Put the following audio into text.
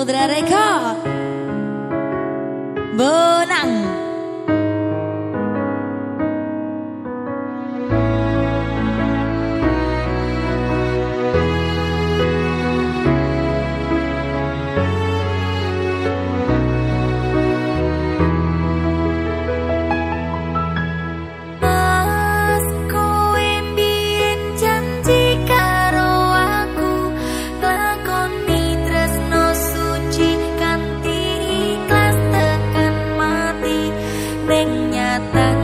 samudra reka. Ber mata